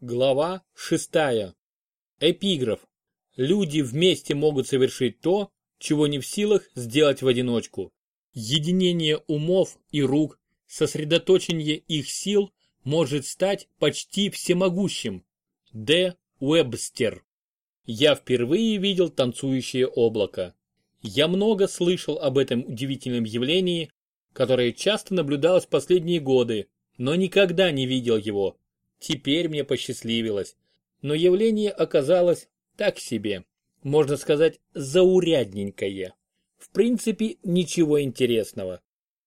Глава 6. Эпиграф. Люди вместе могут совершить то, чего не в силах сделать в одиночку. Единение умов и рук, сосредоточение их сил может стать почти всемогущим. Д. Уэбстер. Я впервые видел танцующее облако. Я много слышал об этом удивительном явлении, которое часто наблюдалось последние годы, но никогда не видел его. Теперь мне посчастливилось. Но явление оказалось так себе. Можно сказать, заурядненькое. В принципе, ничего интересного.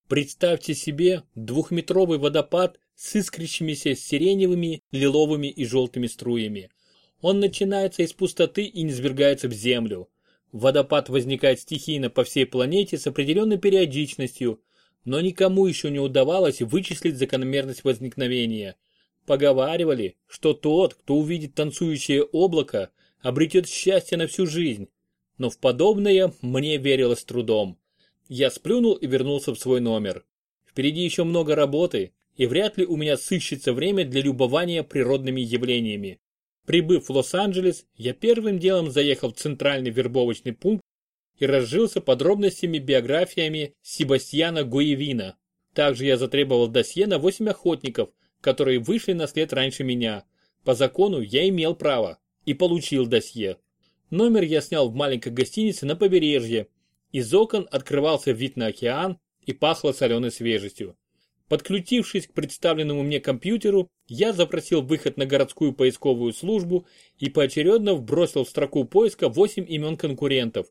Представьте себе двухметровый водопад с искрящимися сиреневыми, лиловыми и желтыми струями. Он начинается из пустоты и низвергается в землю. Водопад возникает стихийно по всей планете с определенной периодичностью, но никому еще не удавалось вычислить закономерность возникновения – Поговаривали, что тот, кто увидит танцующее облако, обретет счастье на всю жизнь. Но в подобное мне верилось трудом. Я сплюнул и вернулся в свой номер. Впереди еще много работы, и вряд ли у меня сыщется время для любования природными явлениями. Прибыв в Лос-Анджелес, я первым делом заехал в центральный вербовочный пункт и разжился подробностями биографиями Себастьяна Гуевина. Также я затребовал досье на 8 охотников, которые вышли на след раньше меня. По закону я имел право и получил досье. Номер я снял в маленькой гостинице на побережье. Из окон открывался вид на океан и пахло соленой свежестью. Подключившись к представленному мне компьютеру, я запросил выход на городскую поисковую службу и поочередно вбросил в строку поиска 8 имен конкурентов.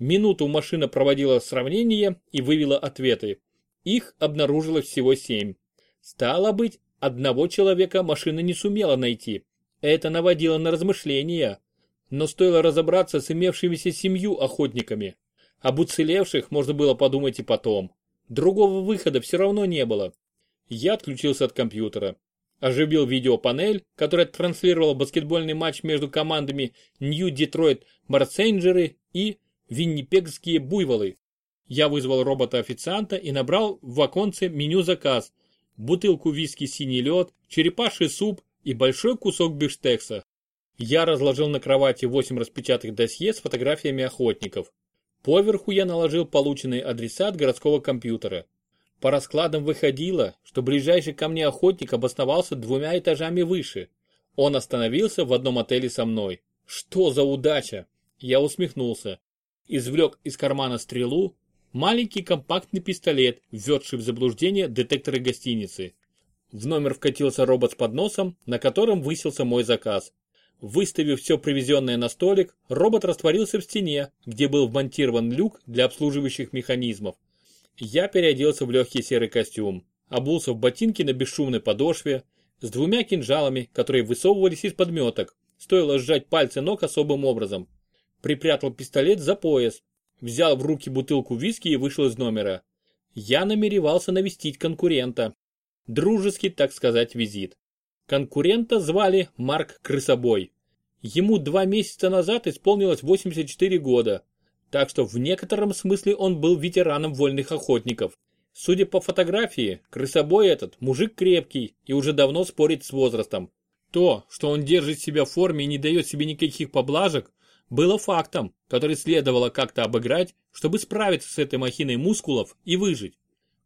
Минуту машина проводила сравнение и вывела ответы. Их обнаружилось всего 7. Стало быть, Одного человека машина не сумела найти. Это наводило на размышления. Но стоило разобраться с имевшимися семью охотниками. Об уцелевших можно было подумать и потом. Другого выхода все равно не было. Я отключился от компьютера. Оживил видеопанель, которая транслировала баскетбольный матч между командами Нью-Детройт Марсенджеры и Виннипегские Буйволы. Я вызвал робота-официанта и набрал в оконце меню заказ – бутылку виски «Синий лед», черепаший суп и большой кусок бифштекса. Я разложил на кровати 8 распечатанных досье с фотографиями охотников. Поверху я наложил полученные адреса от городского компьютера. По раскладам выходило, что ближайший ко мне охотник обосновался двумя этажами выше. Он остановился в одном отеле со мной. Что за удача? Я усмехнулся. Извлек из кармана стрелу, Маленький компактный пистолет, введший в заблуждение детекторы гостиницы. В номер вкатился робот с подносом, на котором высился мой заказ. Выставив все привезенное на столик, робот растворился в стене, где был вмонтирован люк для обслуживающих механизмов. Я переоделся в легкий серый костюм, обулся в ботинки на бесшумной подошве, с двумя кинжалами, которые высовывались из подметок. Стоило сжать пальцы ног особым образом. Припрятал пистолет за пояс, взял в руки бутылку виски и вышел из номера. Я намеревался навестить конкурента. Дружеский, так сказать, визит. Конкурента звали Марк Крысобой. Ему два месяца назад исполнилось 84 года, так что в некотором смысле он был ветераном вольных охотников. Судя по фотографии, крысобой этот мужик крепкий и уже давно спорит с возрастом. То, что он держит себя в форме и не дает себе никаких поблажек, было фактом, который следовало как-то обыграть, чтобы справиться с этой махиной мускулов и выжить.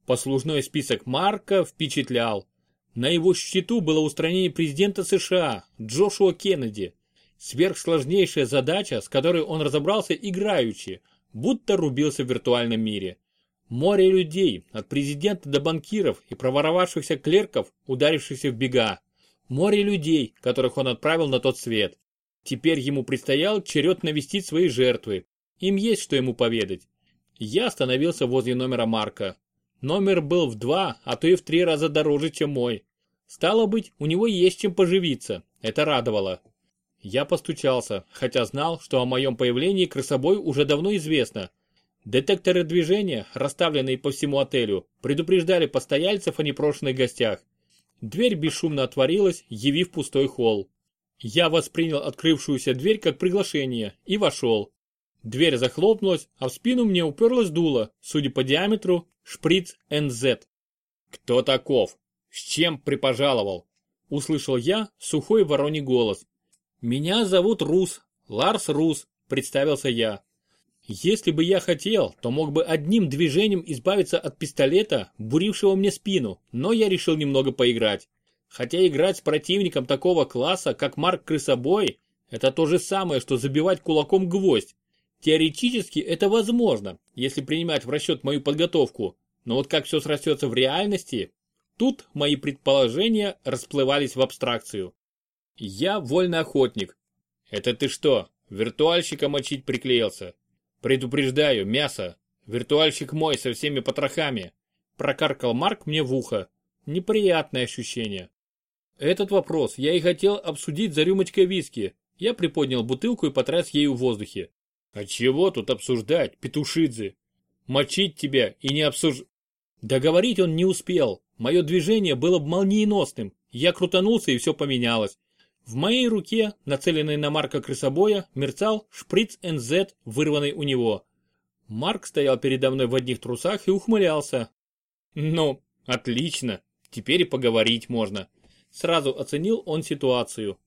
Послужной список Марка впечатлял. На его счету было устранение президента США Джошуа Кеннеди. Сверхсложнейшая задача, с которой он разобрался играючи, будто рубился в виртуальном мире. Море людей, от президента до банкиров и проворовавшихся клерков, ударившихся в бега. Море людей, которых он отправил на тот свет. Теперь ему предстоял черед навестить свои жертвы. Им есть что ему поведать. Я остановился возле номера Марка. Номер был в два, а то и в три раза дороже, чем мой. Стало быть, у него есть чем поживиться. Это радовало. Я постучался, хотя знал, что о моем появлении красобой уже давно известно. Детекторы движения, расставленные по всему отелю, предупреждали постояльцев о непрошенных гостях. Дверь бесшумно отворилась, явив пустой холл. Я воспринял открывшуюся дверь как приглашение и вошел. Дверь захлопнулась, а в спину мне уперлась дуло, судя по диаметру, шприц НЗ. Кто таков? С чем припожаловал? услышал я сухой вороний голос. Меня зовут Рус, Ларс Рус, представился я. Если бы я хотел, то мог бы одним движением избавиться от пистолета, бурившего мне спину, но я решил немного поиграть. Хотя играть с противником такого класса, как Марк Крысобой, это то же самое, что забивать кулаком гвоздь. Теоретически это возможно, если принимать в расчет мою подготовку, но вот как все срастется в реальности, тут мои предположения расплывались в абстракцию. Я вольный охотник. Это ты что, виртуальщика мочить приклеился? Предупреждаю, мясо. Виртуальщик мой со всеми потрохами. Прокаркал Марк мне в ухо. Неприятное ощущение. Этот вопрос я и хотел обсудить за рюмочкой виски. Я приподнял бутылку и потряс ею в воздухе. А чего тут обсуждать, Петушидзе? Мочить тебя и не обсуж... Договорить он не успел. Мое движение было молниеносным. Я крутанулся и все поменялось. В моей руке, нацеленной на Марка крысобоя, мерцал шприц НЗ, вырванный у него. Марк стоял передо мной в одних трусах и ухмылялся. Ну, отлично, теперь и поговорить можно. Сразу оценил он ситуацию.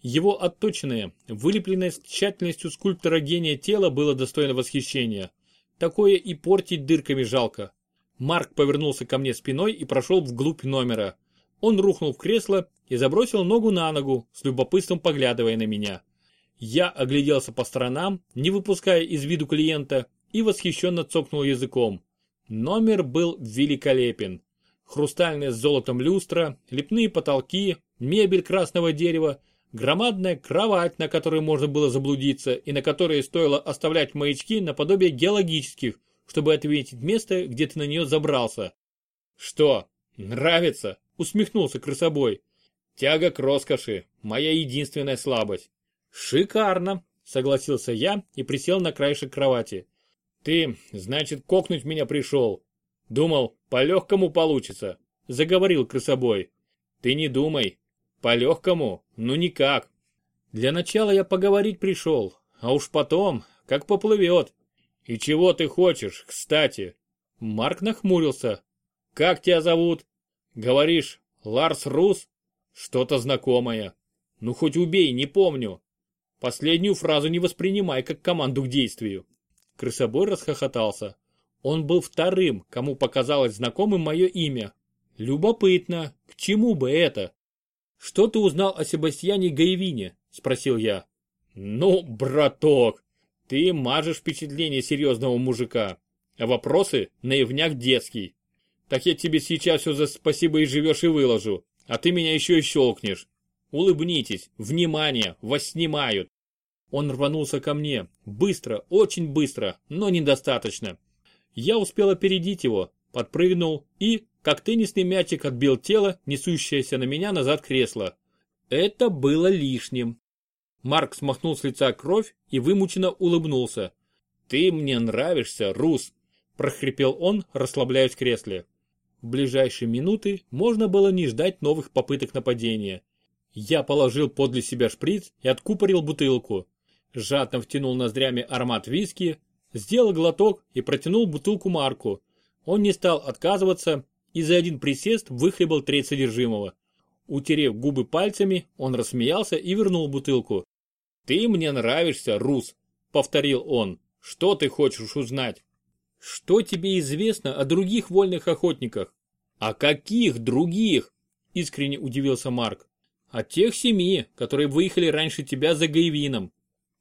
Его отточенное, вылепленное с тщательностью скульптора гения тело было достойно восхищения. Такое и портить дырками жалко. Марк повернулся ко мне спиной и прошел вглубь номера. Он рухнул в кресло и забросил ногу на ногу, с любопытством поглядывая на меня. Я огляделся по сторонам, не выпуская из виду клиента, и восхищенно цокнул языком. Номер был великолепен. Хрустальная с золотом люстра, лепные потолки, мебель красного дерева, громадная кровать, на которой можно было заблудиться и на которой стоило оставлять маячки наподобие геологических, чтобы ответить место, где ты на нее забрался. Что, нравится? усмехнулся крысобой. Тяга к роскоши, моя единственная слабость. Шикарно, согласился я и присел на краешек кровати. Ты, значит, кокнуть меня пришел. Думал, по-легкому получится, заговорил крысобой. Ты не думай, по-легкому, ну никак. Для начала я поговорить пришел, а уж потом, как поплывет. И чего ты хочешь, кстати? Марк нахмурился. Как тебя зовут? Говоришь, Ларс Рус? Что-то знакомое. Ну хоть убей, не помню. Последнюю фразу не воспринимай как команду к действию. Крысобой расхохотался. Он был вторым, кому показалось знакомым мое имя. Любопытно, к чему бы это? Что ты узнал о Себастьяне Гаевине? Спросил я. Ну, браток, ты мажешь впечатление серьезного мужика, а вопросы наивняк детский. Так я тебе сейчас все за спасибо и живешь и выложу, а ты меня еще и щелкнешь. Улыбнитесь, внимание, вас снимают. Он рванулся ко мне, быстро, очень быстро, но недостаточно. Я успел опередить его, подпрыгнул и, как теннисный мячик отбил тело, несущееся на меня назад кресло. Это было лишним. Марк смахнул с лица кровь и вымученно улыбнулся. «Ты мне нравишься, Рус!» – прохрипел он, расслабляясь в кресле. В ближайшие минуты можно было не ждать новых попыток нападения. Я положил подле себя шприц и откупорил бутылку. Жадно втянул ноздрями аромат виски, сделал глоток и протянул бутылку Марку. Он не стал отказываться и за один присест выхлебал треть содержимого. Утерев губы пальцами, он рассмеялся и вернул бутылку. «Ты мне нравишься, Рус», — повторил он. «Что ты хочешь узнать?» Что тебе известно о других вольных охотниках? О каких других? Искренне удивился Марк. О тех семи, которые выехали раньше тебя за Гаевином.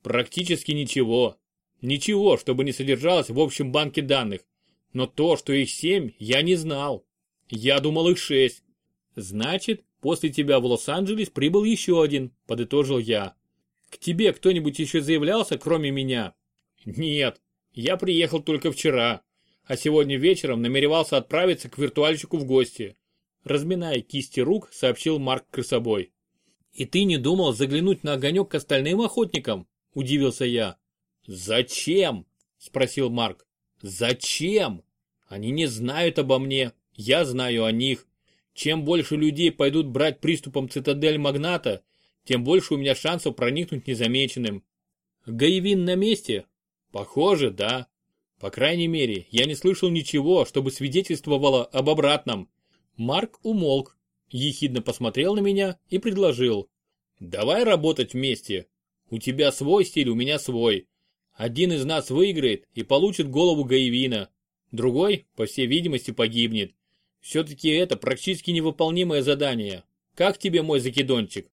Практически ничего. Ничего, чтобы не содержалось в общем банке данных. Но то, что их семь, я не знал. Я думал их шесть. Значит, после тебя в Лос-Анджелес прибыл еще один, подытожил я. К тебе кто-нибудь еще заявлялся, кроме меня? Нет, я приехал только вчера, а сегодня вечером намеревался отправиться к виртуальщику в гости. Разминая кисти рук, сообщил Марк крысобой. «И ты не думал заглянуть на огонек к остальным охотникам?» – удивился я. «Зачем?» – спросил Марк. «Зачем? Они не знают обо мне, я знаю о них. Чем больше людей пойдут брать приступом цитадель магната, тем больше у меня шансов проникнуть незамеченным. Гаевин на месте, Похоже, да. По крайней мере, я не слышал ничего, чтобы свидетельствовало об обратном. Марк умолк. ехидно посмотрел на меня и предложил. Давай работать вместе. У тебя свой стиль, у меня свой. Один из нас выиграет и получит голову Гаевина. Другой, по всей видимости, погибнет. Все-таки это практически невыполнимое задание. Как тебе мой закидончик?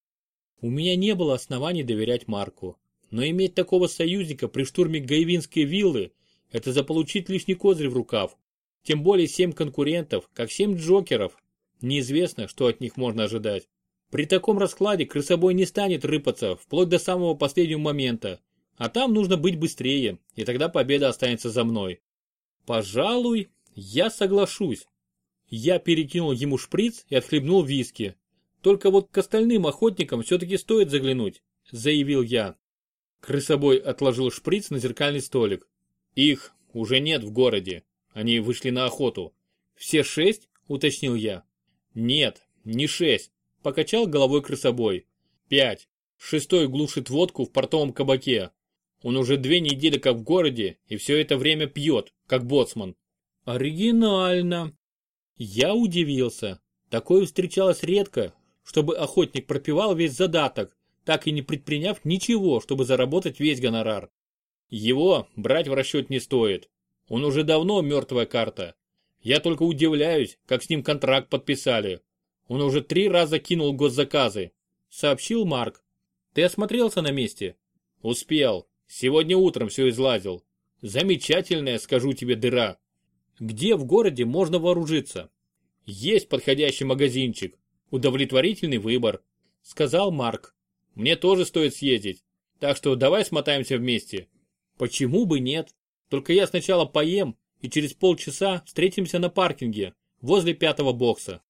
У меня не было оснований доверять Марку. Но иметь такого союзника при штурме Гаевинской виллы – это заполучить лишний козырь в рукав. Тем более семь конкурентов, как семь джокеров. Неизвестно, что от них можно ожидать. При таком раскладе крысобой не станет рыпаться вплоть до самого последнего момента. А там нужно быть быстрее, и тогда победа останется за мной. Пожалуй, я соглашусь. Я перекинул ему шприц и отхлебнул виски. Только вот к остальным охотникам все-таки стоит заглянуть, заявил я. Крысобой отложил шприц на зеркальный столик. Их уже нет в городе. Они вышли на охоту. Все шесть? Уточнил я. Нет, не шесть. Покачал головой крысобой. Пять. Шестой глушит водку в портовом кабаке. Он уже две недели как в городе и все это время пьет, как боцман. Оригинально. Я удивился. Такое встречалось редко, чтобы охотник пропивал весь задаток, так и не предприняв ничего, чтобы заработать весь гонорар. Его брать в расчет не стоит. Он уже давно мертвая карта. Я только удивляюсь, как с ним контракт подписали. Он уже три раза кинул госзаказы, сообщил Марк. Ты осмотрелся на месте? Успел. Сегодня утром все излазил. Замечательная, скажу тебе, дыра. Где в городе можно вооружиться? Есть подходящий магазинчик. Удовлетворительный выбор, сказал Марк. Мне тоже стоит съездить. Так что давай смотаемся вместе. Почему бы нет? Только я сначала поем и через полчаса встретимся на паркинге, возле пятого бокса.